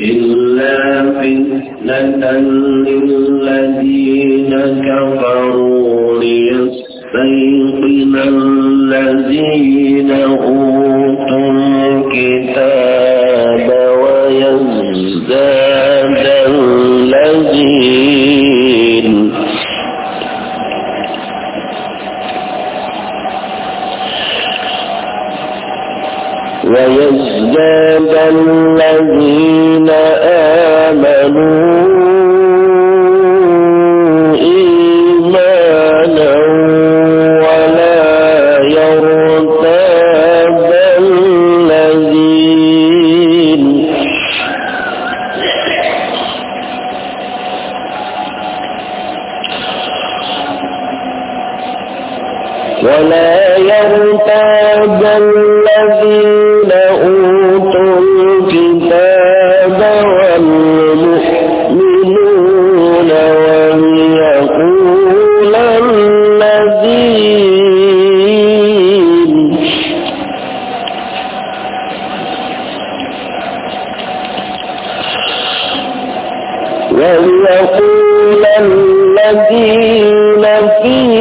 إلا فتنة للذين كفروا ليستيقن الذين أوتوا الكتاب ويزداد الذين ويزداد الذين وليقول الذين فيه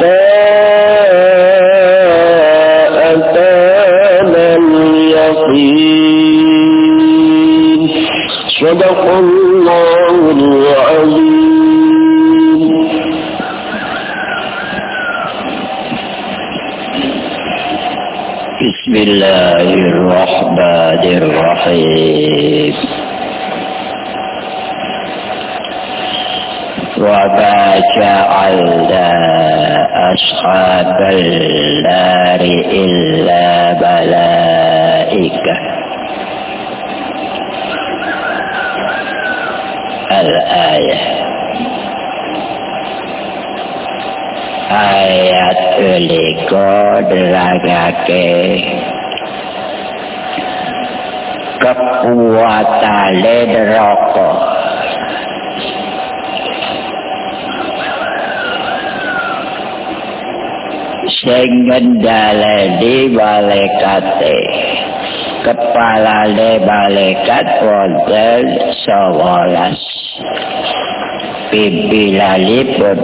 thế nerangake kekuatane neraka. Sing ngendhaleni malaikate. Kepalane malaikat wonten sawalas. Pimpilanipun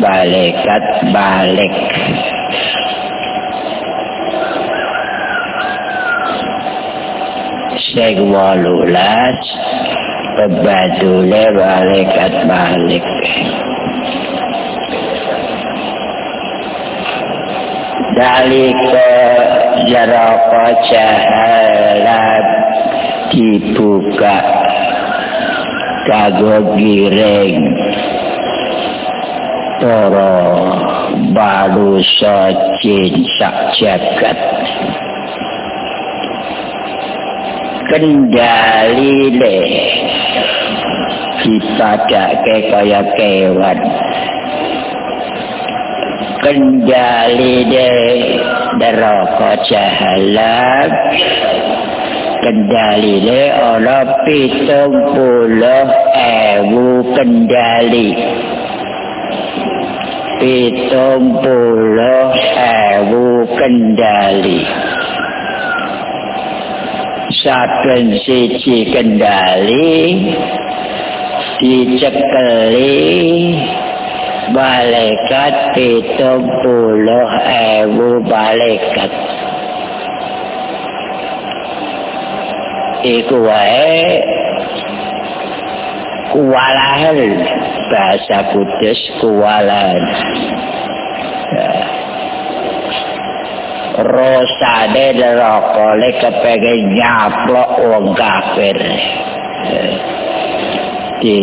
malaikat balik sing walulas pembadule malaikat balik dalika jaraka jahalat dibuka kagok giring para manusia jin sak jagat kendali le dipadake kaya kewan. Kendali de neraka jahalan kendali de ana pitung puluh ewu kendali. Pitung puluh ewu kendali saben siji kendali dicekeli malaikat pitung puluh ewu malaikat iku wae kuwalahan bahasa kudus kuwalahan rosane neraka le kepengin nyaplok wong kafir. Di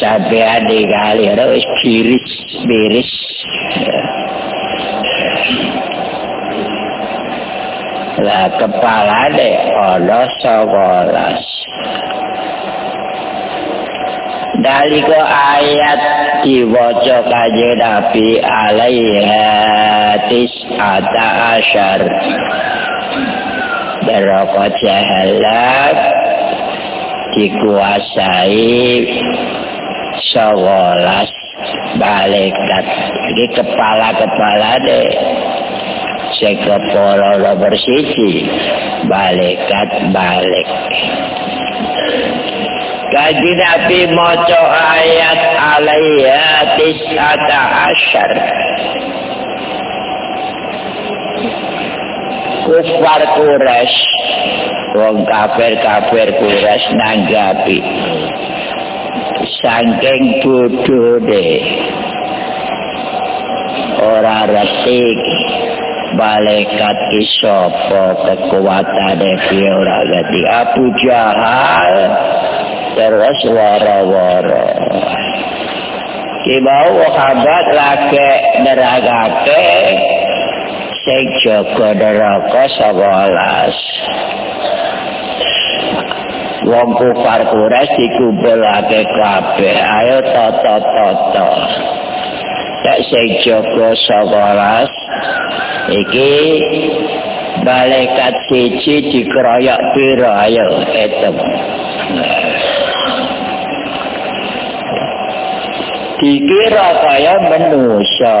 sampean di kali wis kiris miris. Lah kepala de ana sekolas Daliko ayat diwaca kanjeng Nabi alaiha tis ata asyar Neraka jahalat dikuasai sekolas malaikat? Ini kepala-kepala deh. Sing kepala nomor siji malaikat balik. Kaji Nabi moco ayat alaiya tis'ata asyar Kufar Qurash Wong kafir-kafir Qurash nanggapi. Sangking bodoh deh. Orang retik malaikat ki sapa kekuatane piye ora ngerti Abu Jahal terus wara-wara ki mau sahabat lagi neragake sing jaga neraka sewelas wong kufar Quraisy dikumpulake kabeh. Ayo toto-toto tak sing jaga sewelas iki malaikat siji dikeroyok piro ayo etem. Dikira kaya manusia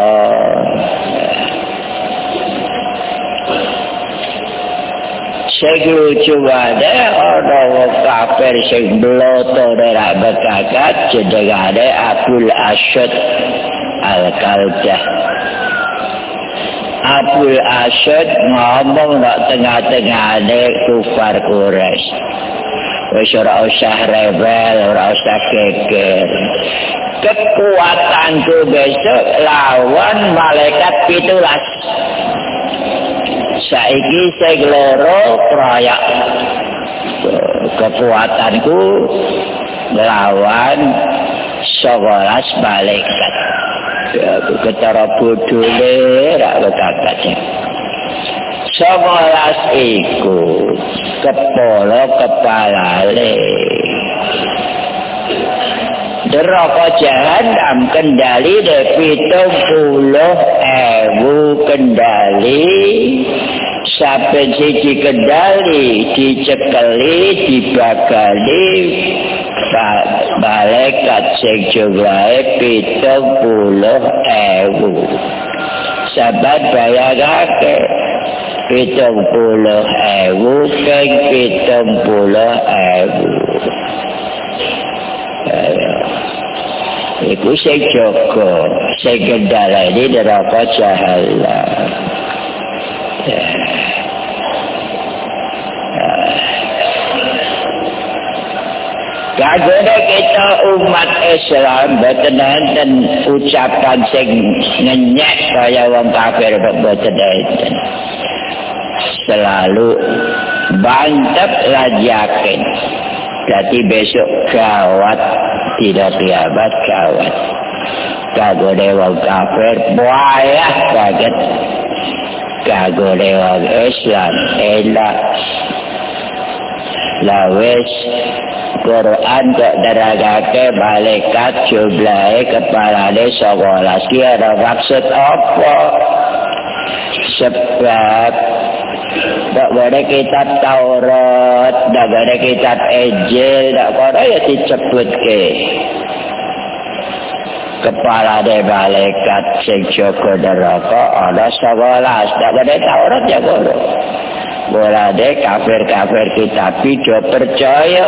sing lucu wae ana wong kafir sing bloto ora bekakat jenengane Abdul Asyad Al-Kaldah Abdul Asyad ngomong nak tengah-tengah kufar Quraisy. Wis ora usah rebel ora usah keker kekuatanku besok lawan malaikat pitulas saiki sing loro proyek kekuatanku melawan sekolah malaikat. Ketara bodole rak ketakatnya sekolah iku kepala kepala le Neraka jahanam kendali de pitung puluh ewu kendali sampai siji kendali dicekeli dibagali malaikat sing jumlahe pitung puluh ewu sahabat bayangake pitung puluh ewu keng pitung puluh ewu Iku sing joko, sing kendala ini neraka jahalah. Kagone kita umat Islam boten enten ucapan sing ngenyek kaya wong kafir boten enten. Selalu bantep lan yakin. Jadi besok gawat tidak kiamat gawat. Kagone wong kafir kaget. Kagone wong Islam elak. Lawes Quran kok deragake malaikat jumlahe kepalane sekolah. Ki ada maksud apa? Sebab tak boleh kitab Taurat tak boleh kitab Ejil tak boleh ya disebut ke kepala de malaikat sing joko neraka ada sekolah. Tak boleh Taurat ya boleh boleh kafir-kafir kitab itu percaya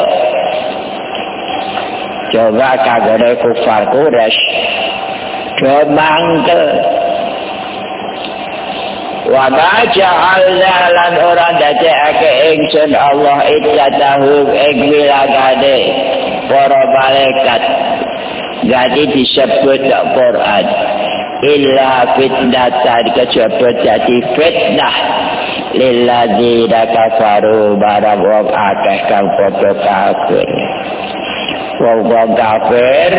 coba kagone kufar kures do mangkel wa ja'alna lan ora dadekake ingsun Allah idzatahu ing wilagade para malaikat. Jadi disebut Quran. Illa fitnatan kejaba jadi fitnah. Lilladzina kafaru barang wong akeh kang padha kafir wong kafir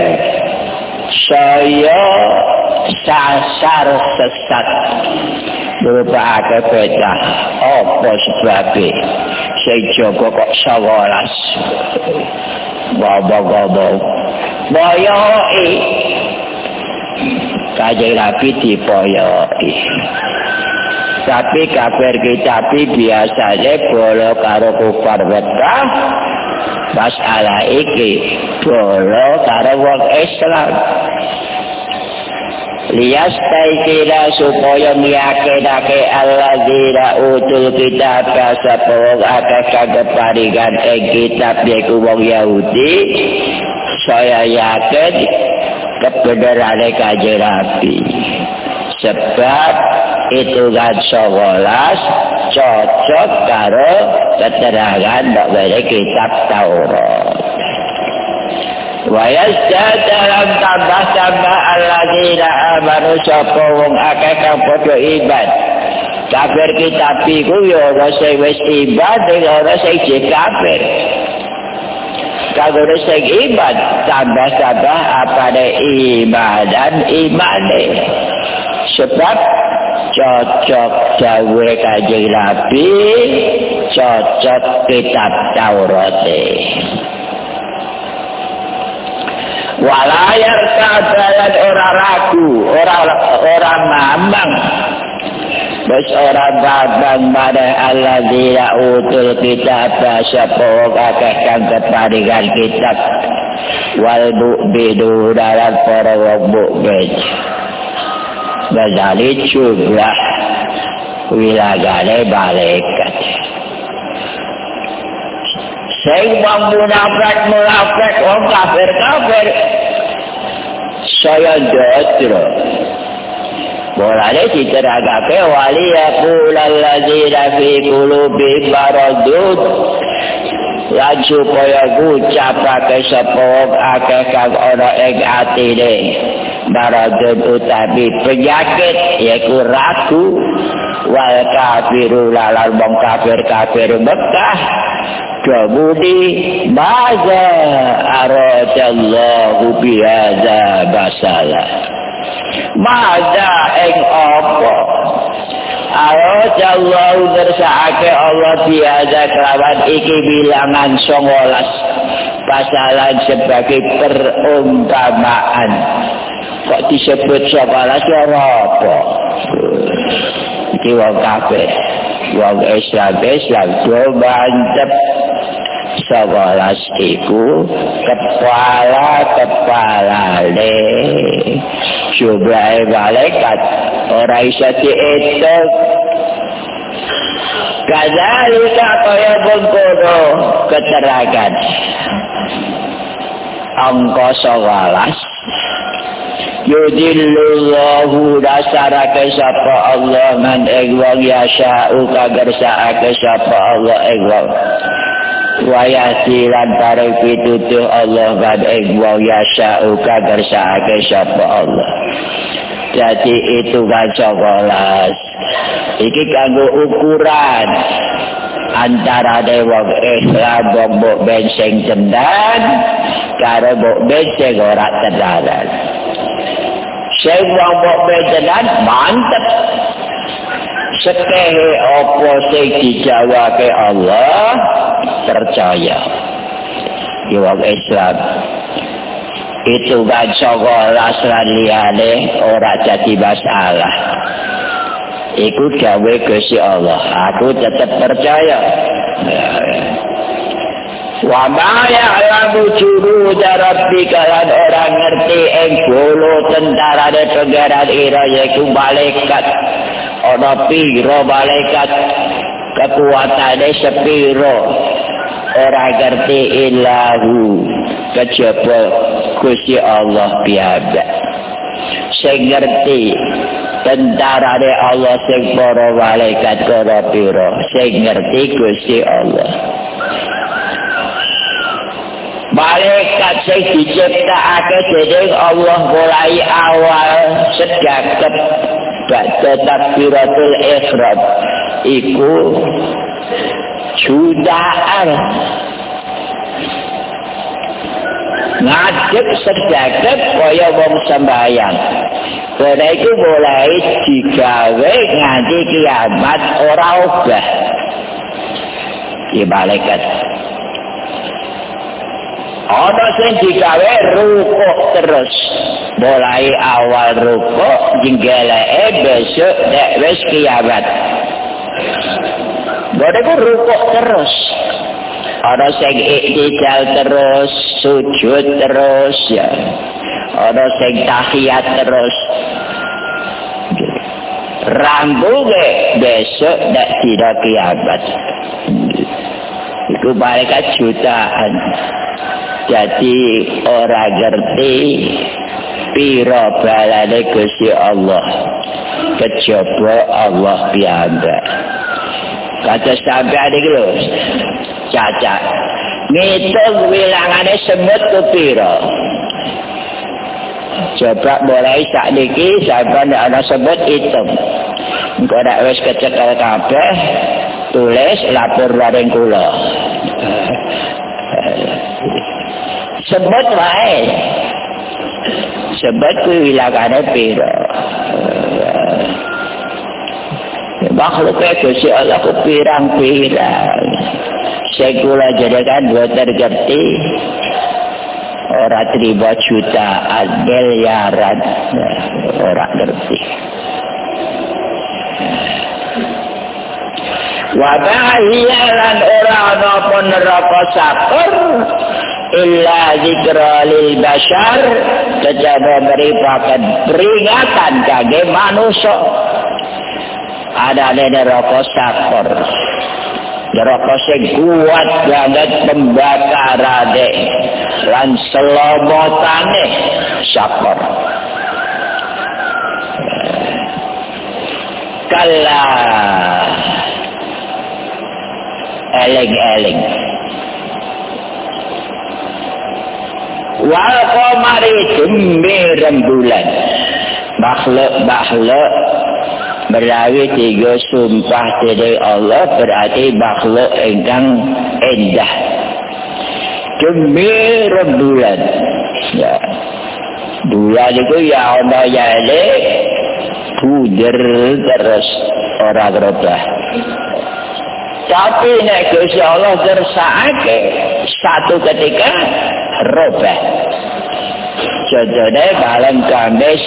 saya sasar sesat. Berupa akeh beda apa sebabnya saya jaga kok sawalas. Baba-baba boyoi. Kajai rapi dipoyoi tapi kafir kita biasanya bolo karo kufar betah masalah iki bolo karo wong Islam. Lias taikira supaya miyakinake Allah dira utul kitab kasa pawang akak kageparigan ing kitab yaiku wong Yahudi saya yakin kebenaran kaji rapi sebab itu kan sekolah cocok karo keterangan dari kitab Taurat. Wayas dalam tambah-tambah alladzina amanu sapa wong akeh kang padha iman. Kafir kitab iku ya ora sing wis iman ning ora sing kafir. Kalau sing iman tambah-tambah apa iman dan iman Sebab cocok dawe kajeng Nabi cocok kitab Taurat walayar kadalan ora ragu ora ora mamang. Bes ora babang pada Allah tidak utul kitab Sapa kakek kang kitab. Wal bu'bidu dalam para wong bu'bid Gazali jumlah wilagane malaikat. Sing wong munafik munafik wong kafir kafir. Saya jatro. Boleh diteragake wali ya kulal ladzina fi qulubi maradud lan supaya ngucapake sapa akeh kang ana ing atine maradun utawi penyakit yaiku ragu. Wal kafiru lalal bong kafir kafir Mekah. Kebudi Maza Arajallahu bihaza basalah Maza ing apa? Arajallahu bersake Allah bihaza kelawan iki bilangan songolas. Basalah sebagai perumpamaan Kok disebut songolas ya apa? Iki wong kafir Wong Islam Islam Do mantep. Sebelas iku? Kepala kepala le jumlah malaikat orang bisa dihitung kadzalika kaya bengkono keterangan angka sebelas Yudillullahu dasarake sapa Allah man ing wong yasha'u kagersake sapa Allah ing wong wayasi lan pitutuh Allah kan ing wong yasha'u kagersake sapa Allah. Jadi itu kan cokolas. Iki kanggo ukuran antara dewa wong mbok benseng cendan karo mbok benseng ora cendan wong mbok bensengan mantep sekehe apa sing dijawake Allah percaya. Di wong Islam. Itu kan sekolah liyane ora jadi masalah. Iku gawe Gusti Allah. Aku tetap percaya. Wa ma ya'lamu junuda rabbika lan ora ngerti ing bolo de pengaran ira yaiku malaikat. Ana piro malaikat? Kekuatane sepiro. Ora ngerti ilahu. Kejaba Gusti Allah piyambak. Sing ngerti tentara de Allah sing para malaikat karo piro. Sing ngerti Gusti Allah Malaikat sing diciptakake dening Allah mulai awal sedaket baca takbiratul ihram iku jutaan ngadep sedaket kaya wong sembahyang Karena itu mulai digawe nganti kiamat ora obah. Di malaikat. Ada sing digawe rukuk terus. Mulai awal rukuk jinggele besok nek wis kiamat. Mereka rukuk terus. Ada sing iktidal terus, sujud terus ya. Ada sing tahiyat terus. Rambuge besok dak tidak kiamat. Itu mereka jutaan. Jadi orang ngerti piro balane Gusti Allah. Kejaba Allah piyambak. Kata sampai adik lu. Cacat. Ngitung wilangane semut ke piro. Coba mulai sak niki sampai ana sebut hitung. Engko nek wis kecekel kabeh tulis lapor maring kula. Sebut wae. Sebut ku wilangane piro. Makhluk itu Allah ku pirang-pirang. Sekula jadikan dua tergerti ora terima jutaan miliaran ora ngerti Wabahia lan ora ana neraka sakur illa zikra lil bashar. Kejaba merupakan peringatan kage manusia. Ada neraka sakur neraka sing kuat banget pembakarane lan selomotane syakor kala eling-eling wal qamari jembe rembulan makhluk-makhluk Merawi tiga sumpah dari Allah berarti makhluk engkang endah. Demi rembulan. Ya. Bulan itu ya Allah ya ini buder terus orang berubah. Tapi nek Gusti Allah kersake satu ketika robah. Contohnya malam Kamis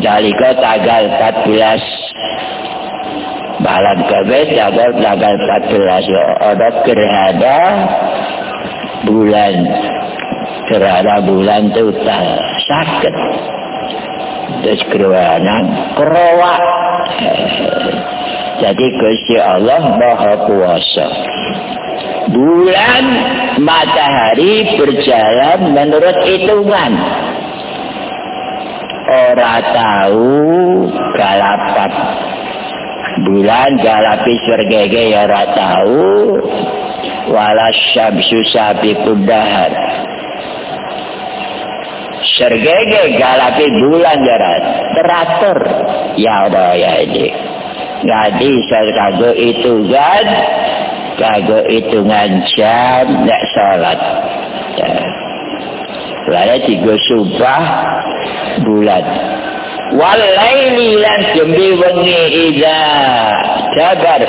Dalika tanggal 14 Malam Kamis tanggal tanggal 14 Ada gerhana bulan. Gerhana bulan total sakit. Terus gerhana kerawak Jadi Gusti Allah Maha Kuasa. Bulan matahari berjalan menurut hitungan. Ora tahu galapat. Bulan galapi surgege ya ora tahu. Wala syamsu sabi kudahar surgege galapi bulan jarat teratur. Ya Allah ya ini Jadi saya kagak itu kan kagak hitungan jam nek salat ya. Lalu tiga sumpah bulan. Walaili lan demi wengi ida jabar.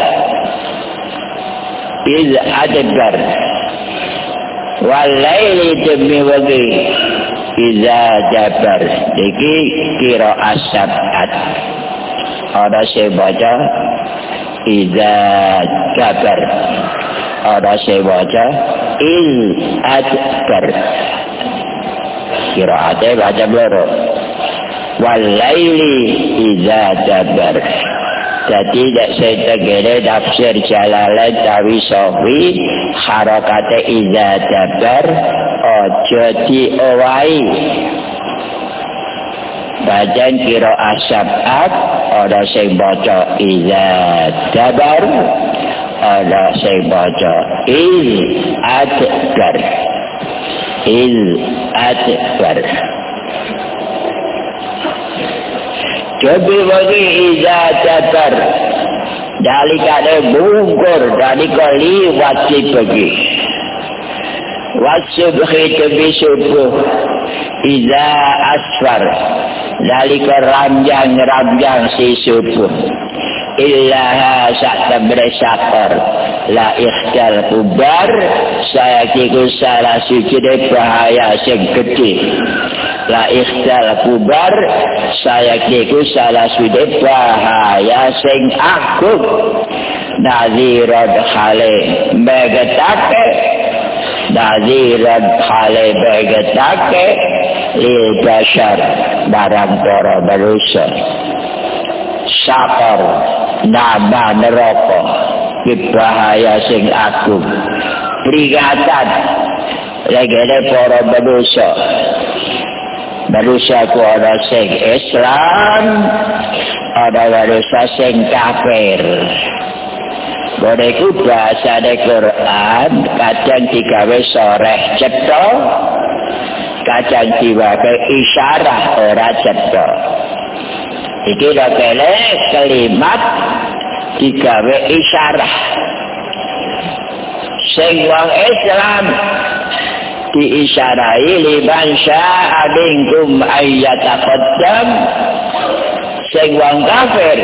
Iz adbar. Walaili demi wengi ida jabar. Iki kira asabat. Ada saya baca Iza kabar Ada saya baca Il adbar Kiraatnya baca baru Walaili Iza jabar. Jadi tak saya tegere Tafsir Tawi sofi Harakatnya Iza jabar Ojo diowai Bajan kira asyabat Ada sing baca Iza dabar Ada sing baca Il adbar. Il adbar. Jadi bagi Iza dabar Dari kata bungkur Dari kali wajib bagi. Wajib bagi subuh Iza asfar Dalika ranjang-ranjang si subuh. Illaha sakta beresakar La ikhtal kubar. Saya kiku salah suci de bahaya sing gede. La ikhtal kubar. Saya kiku salah suci bahaya sing agung. Nazirad khale Megetake Nazirad khale Megetake lil bashar barang para manusia sakar nama neraka bahaya sing agung. Peringatan legene para manusia manusia ku ada sing Islam ada manusia sing kafir. Bodeku bahasa de Quran kadang digawe soreh cetok kacang jiwa ke isyarah ora cedok iki lo kele kelimat digawe isyarah. Sing wong Islam diisyarai liban sya'a minkum ayyataqaddam sing wong kafir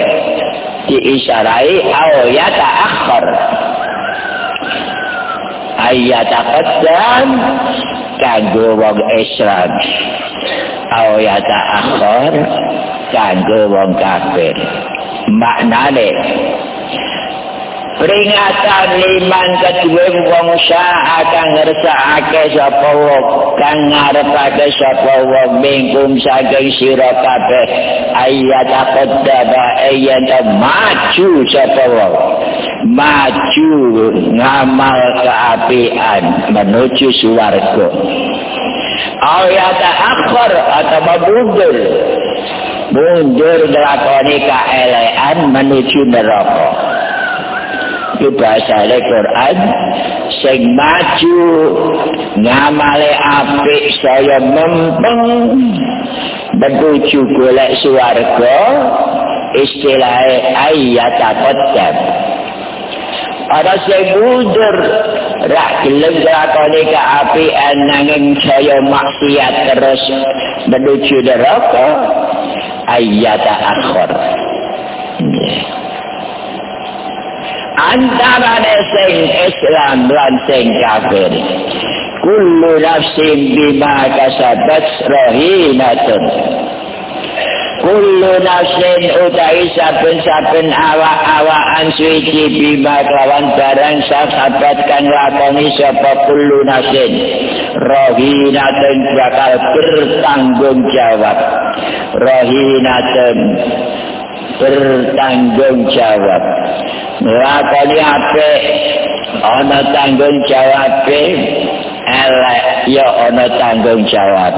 diisyarai awiyata akhir ayyataqaddam kanggo wong Islam. Au ya ta akhir kanggo wong kafir. Maknane peringatan liman kedua wong syaa kang ngersakake sapa wong kang ngarepake sapa wong mingkum saking sira kabeh. Ayat aqdaba ayat maju sapa wong. Maju ngamal keapian menuju swarga. Ayat akhir atau mundur. Mundur ngelakoni kaelean menuju neraka itu bahasa Al-Quran sing maju ngamale apik saya mempeng. Menuju golek swarga istilah ayat qaddam Ada sing mundur rak gelem lakoni api nanging saya maksiat terus menuju neraka. Ayat akhir. Antara sing Islam lan sing kafir. Kullu nafsin bima kasabat rahinatun. kullu nafsin utai saben-saben awak-awakan suci bima kelawan barang sahabat kang lakoni sapa kullu nafsin rohinatun bakal bertanggung jawab rohinatun bertanggung jawab. Lakoni apa ana tanggung jawab elek ya ana tanggung jawab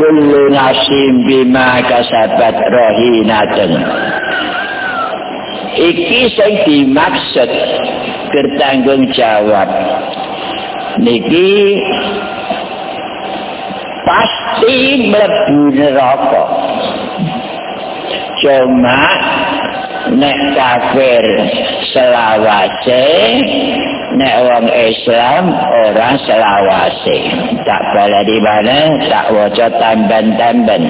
kullu nasim bima kasabat rohinatun iki sing dimaksud bertanggung jawab. Niki pasti mlebu neraka. Cuma nek kafir selawase nek wong Islam ora selawase. Tak bala di mana tak waca tamban-tamban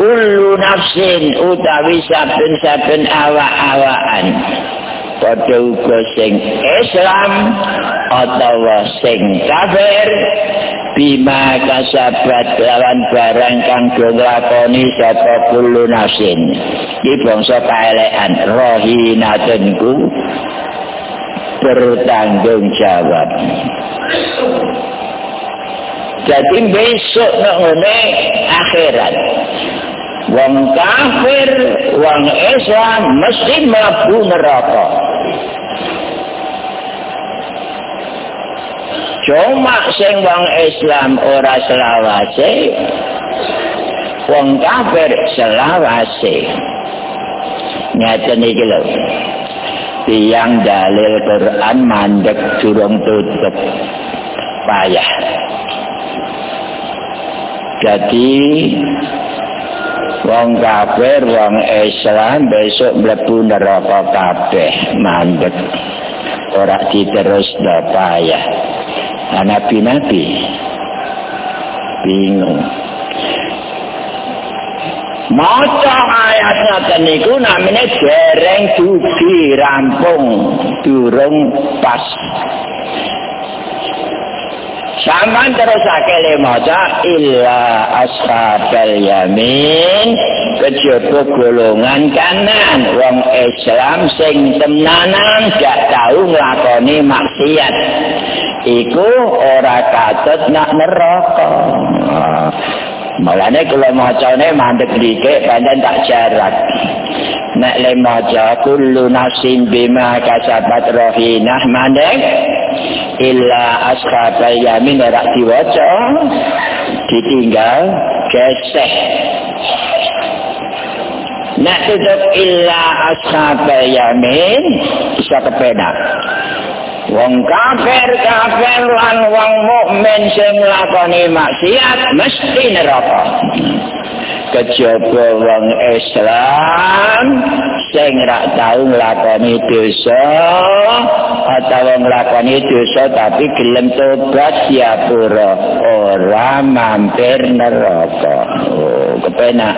kullu nafsin utawi saben-saben awak-awakan padha uga sing Islam utawa sing kafir bima kasabat lawan barang kang dilakoni sapa kullu nafsin iki bangsa kaelekan rohinatunku bertanggung jawab. Jadi besok ngene akhirat. Wong kafir, wong Islam mesti mlebu neraka. Cuma sing wong Islam ora selawase, wong kafir selawase. Nyata iki lho. tiang dalil Quran mandek durung tutup payah jadi wong kafir wong Islam besok mlebu neraka kabeh mandek ora diterus do payah nabi-nabi bingung Maca ayat ngoten niku namine dereng dugi rampung durung pas. Saman terus akele maca illa ashabal yamin kejaba golongan kanan wong Islam sing tenanan gak tau nglakoni maksiat. Iku ora katut nak neraka. Mulane kula macane mandek dikek pancen tak jarak. Nek le maca kullu nafsin bima kasabat rahinah mandek illa ashabal yamin ora diwaca ditinggal geseh. Nek tutup illa ashabal yamin bisa kepenak. Wong kafir kafir lan wong mukmin sing lakoni maksiat mesti neraka. Kejaba wong Islam sing ra tau nglakoni dosa atau nglakoni dosa tapi gelem tobat siapura ora mampir neraka. Oh kepenak.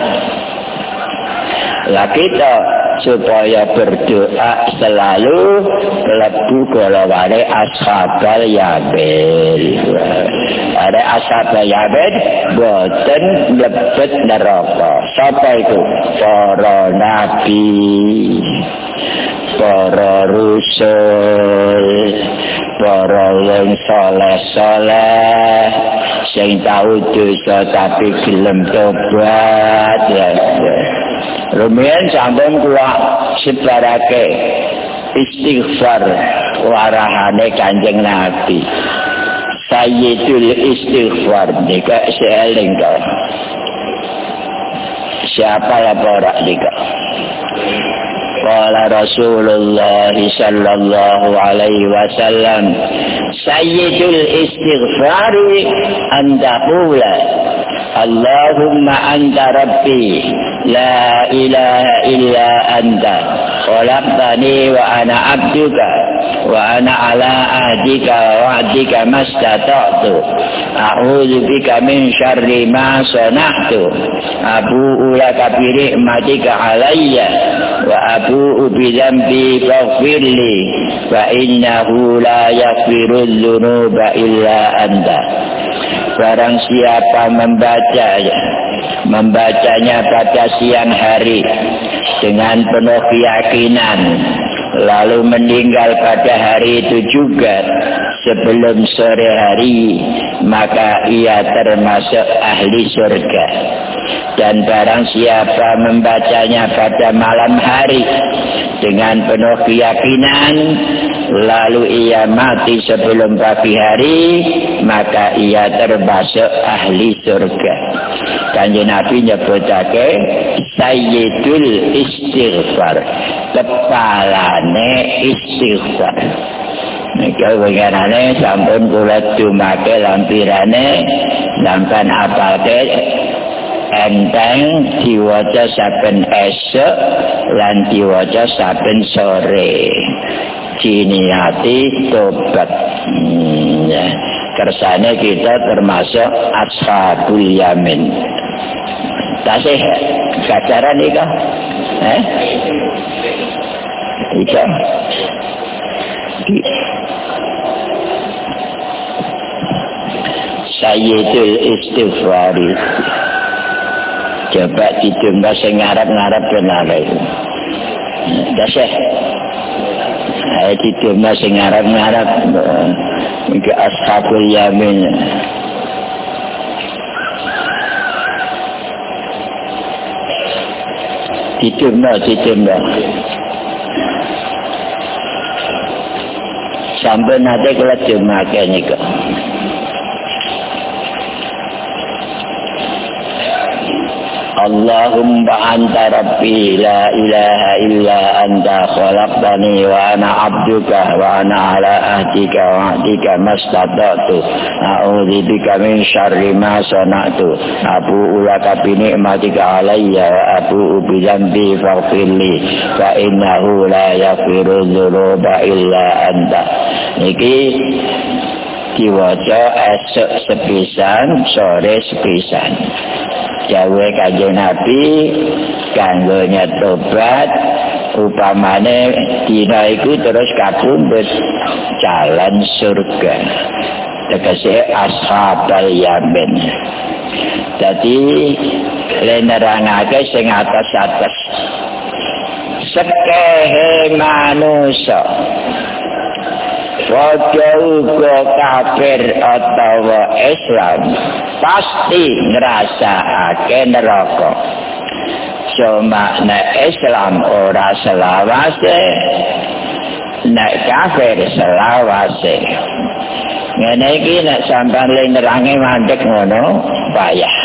Lah kita supaya berdoa selalu lebu golongan ashabal yabil ada ashabal yabil boten lebet neraka. Siapa itu para nabi para rusul para yang soleh-soleh sing tahu dosa tapi gelem tobat. ya, ya. Rumian sampun kula sebarake istighfar warahane Kanjeng Nabi. Sayyidul istighfar nika seeling kau. Siapa ya para nika? Qala Rasulullah sallallahu alaihi wasallam Sayyidul istighfari anda pula اللهم أنت ربي لا إله إلا أنت. خلقتني وأنا عبدك وأنا على عهدك وعدك ما استطعت. أعوذ بك من شر ما صنعت. أبوء لك برئمتك علي وأبوء بذنبي فاغفر لي فإنه لا يغفر الذنوب إلا أنت. Barang siapa membaca membacanya pada siang hari dengan penuh keyakinan lalu meninggal pada hari itu juga sebelum sore hari maka ia termasuk ahli surga. Dan barang siapa membacanya pada malam hari dengan penuh keyakinan lalu ia mati sebelum pagi hari maka ia termasuk ahli surga. Kanji Nabi nyebutake Sayyidul Istighfar kepalane istighfar. Nika wenganane sampun kula dumake lampirane sampean apalke enteng diwaca saben esok lan diwaca saben sore diniati tobat. Hmm, ya. kersane kita termasuk ashabul yamin. Tasih gajaran ika eh? Ika Sayyidul istighfar coba ditunggu sing ngarep-ngarep kenale dasih ayo ditunggu sing ngarep-ngarep iki ashabul yamin. Ditunggu ditunggu sampai nanti kalau cuma kayak اللهم أنت ربي لا إله إلا أنت خلقتني وأنا عبدك وأنا على أهدك وعدك ما استطعت أعوذ بك من شر ما صنعت أبوء لك بنعمتك علي وأبوء بذنبي فاغفر لي فإنه لا يغفر الذنوب إلا أنت Niki diwaca esok sepisan, sore sepisan. Jawa kanjeng Nabi kanggo tobat upamane dina iku terus kabundut jalan surga. Tegese ashabal yamin. Jadi lenerangake sing atas-atas. Sekehe manusia Padha uga kafir utawa Islam pasti ngrasakake neraka. Cuma nek Islam ora selawase, nek kafir selawase. Ngene iki nek sampean ling nerangi mandek ngono, payah.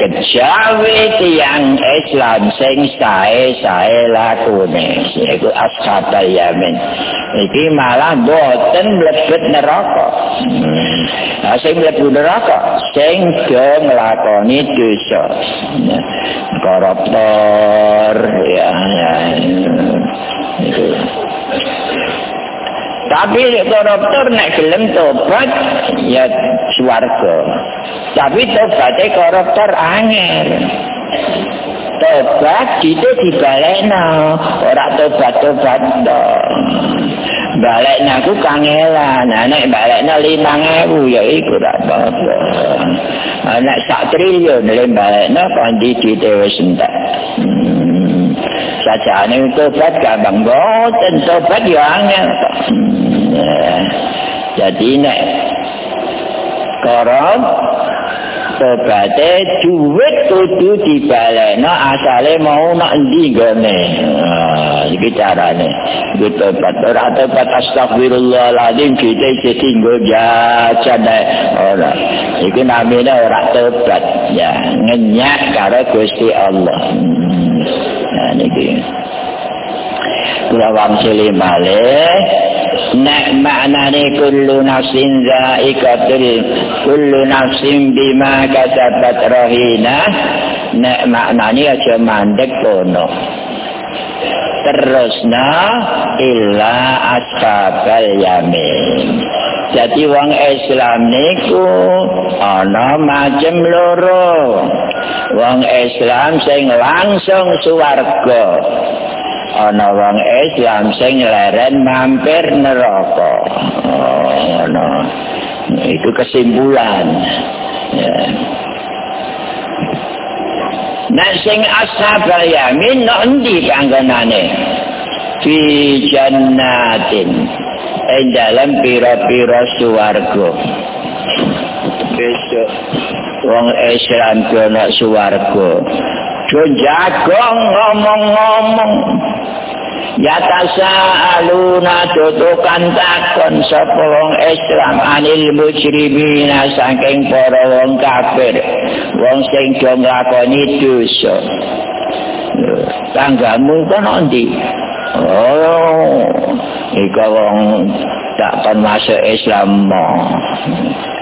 Kejawe tiang Islam sing sae sae lakune iku ashabal yamin iki malah boten mlebet neraka hmm. sing mlebu neraka sing do nglakoni dosa koruptor ya, ya. Itu. Tapi koruptor nek gelem tobat ya swarga. Tapi tobatnya koruptor angel. Tobat itu dibalekno, ora tobat-tobat dong. Balekna ku kangelan, nek balekna limang ewu ya iku ora apa-apa. Nek sak triliun le balekna kondi ditewe sentak. Hmm. Sajane tobat gampang boten tobat ya angel. Hmm. Jadi nek korup tobate duit kudu dibalekno asale mau nak endi gone ah iki carane. Iki tobat. Ora tobat astagfirullahaladzim kita iki tinggo jajan ora. Iki namine ora tobat. Ya ngenyak karo Gusti Allah. Nah niki. Kula wangsul malih. nek maknane kullu nafsin za'iqatul kullu nafsin bima kasabat rahina. Nek maknane aja mandek kono. Terusna illa ashabal yamin. Jadi wong Islam niku ana macem loro. Wong Islam sing langsung swarga ana wong Islam sing leren mampir neraka. Oh, itu kesimpulan. Ya. Nah sing ashab yamin no endi panggonane? Fi jannatin. Ing dalam pira-pira swarga besok. Wong Islam kono swarga jo jagong ngomong-ngomong. Ya tasa aluna tutukan takon sapa wong Islam anil mujrimina saking para wong kafir. Wong sing do nglakoni dosa. Tanggamu kono ndi oh iku wong tak kon masuk Islam mo.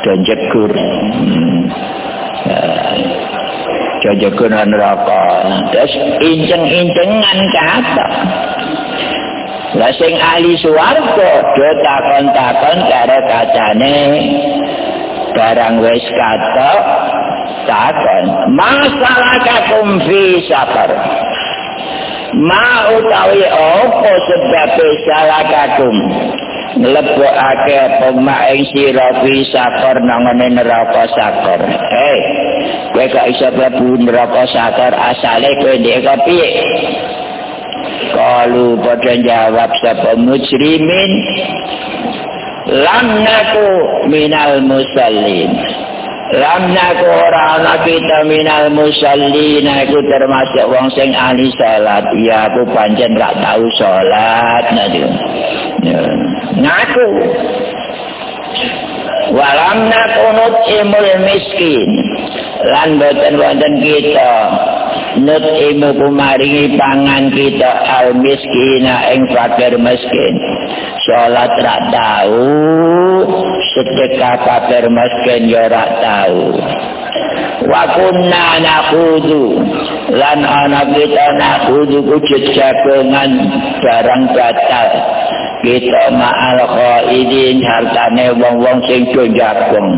Do jegur. Hmm. Jojogun neraka. Terus inceng-incengan kata Lah sing ahli swarga do takon-takon karo kacane. Barang wis katok takon masalah kakum fi safar. Ma utawi apa sebab salah kakum ing sira fi safar nangane neraka sakor eh kowe gak iso mlebu neraka sakor asale kowe ndek piye? Kalu pada jawab sapa mujrimin Lam naku minal musallin. Lam naku orang kita minal musallin Aku termasuk wong sing ahli salat. Ya aku pancen gak tahu salat Nadi ya. Ngaku Walam naku nut'imul miskin. Lan boten wonten kita nut imu kumaringi pangan kita al miskina ing fakir miskin. Sholat rak tahu sedekah fakir miskin ya rak tahu wa kunna nakudu lan ana kita nakudu kujud jagongan barang batal kita ma'al khaidin hartane wong-wong sing do jagong.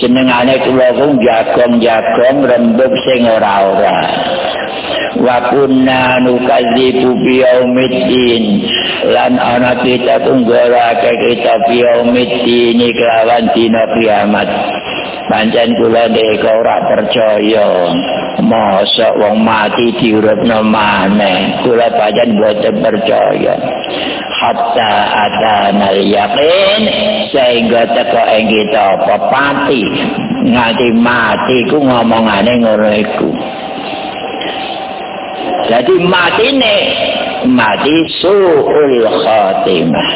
Senengane kula wong jagong-jagong rembug sing ora-ora. Wa kunna nukadzibu bi yaumiddin. Lan ana kita tunggorake kita bi yaumiddin kelawan dina kiamat. Pancen kula nek ora percaya. Masa wong mati diurupno maneh. Kula pancen boten percaya hatta ada nal yakin sehingga teko ing kita pepati nganti mati ku ngomongane ngono iku jadi mati ne mati suul khatimah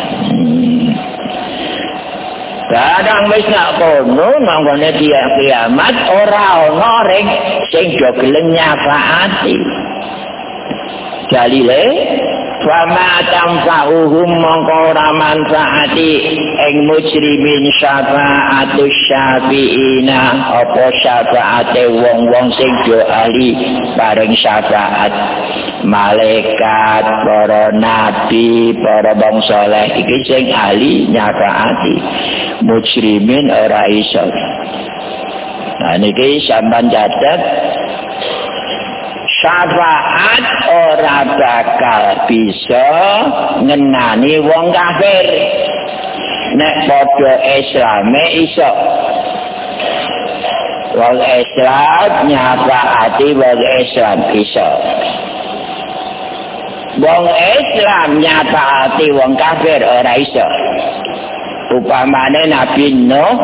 Kadang wis nak kono nangone dia kiamat ora ana ring sing do gelem nyafaati. Jalile Fama tamfa'uhum mongko ora manfaati ing mujrimin syafa'atu syafi'ina apa syafa'ate wong-wong sing ahli bareng syafaat? Malaikat para nabi para bangsa saleh iki sing ahli nyafaati. Mujrimin ora iso. Nah, ini sampan catat syafaat ora bakal bisa ngenani wong kafir. Nek padha islame iso. Wong islam nyafaati wong islam iso. Wong islam nyafaati wong kafir ora iso. Upamane nabi nuh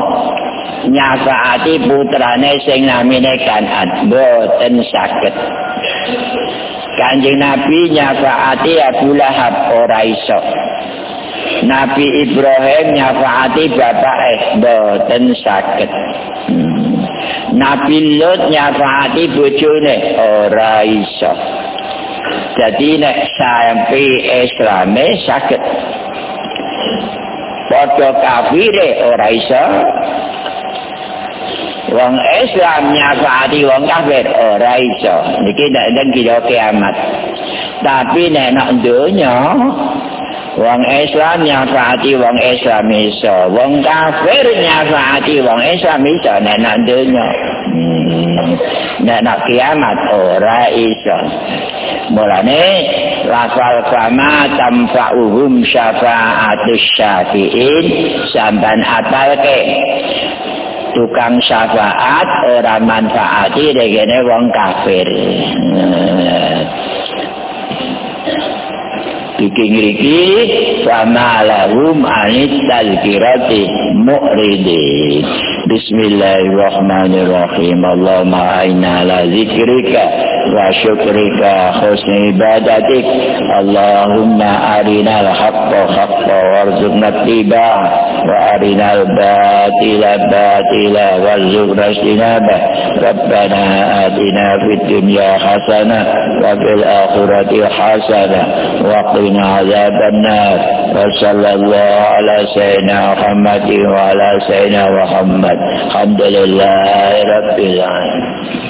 nyafaati putrane sing namine kanan. Boten saged Kanjeng Nabi nyafaati Abu Lahab ora iso. Nabi Ibrahim nyafaati bapak eh boten saged. Hmm. Nabi Lut nyafaati bojone ora iso. Jadi nek sampai Islame saged. padha kafire ora iso wong Islam nyafaati wong kafir ora iso. Niki nek ndang kiamat. Tapi nek nak donya wong Islam nyafaati wong Islam iso wong kafir nyafaati wong Islam iso nek nak donya. Hmm. nek nak kiamat ora iso. Mulane lafal kama tamfa'uhum syafa'atus syafi'in sampan atalke tukang syafaat ora manfaati degene wong kafir. Bikin riki sama lahum anit tazkirati mu'ridi بسم الله الرحمن الرحيم اللهم أعنا على ذكرك وشكرك وحسن عبادتك اللهم أرنا الحق حقا وارزقنا اتباعه وأرنا الباطل باطلا وارزقنا اجتنابه ربنا آتنا في الدنيا حسنة وفي الآخرة حسنة وقنا عذاب النار. وصلى الله على سيدنا محمد وعلى سيدنا محمد. الحمد لله رب العالمين.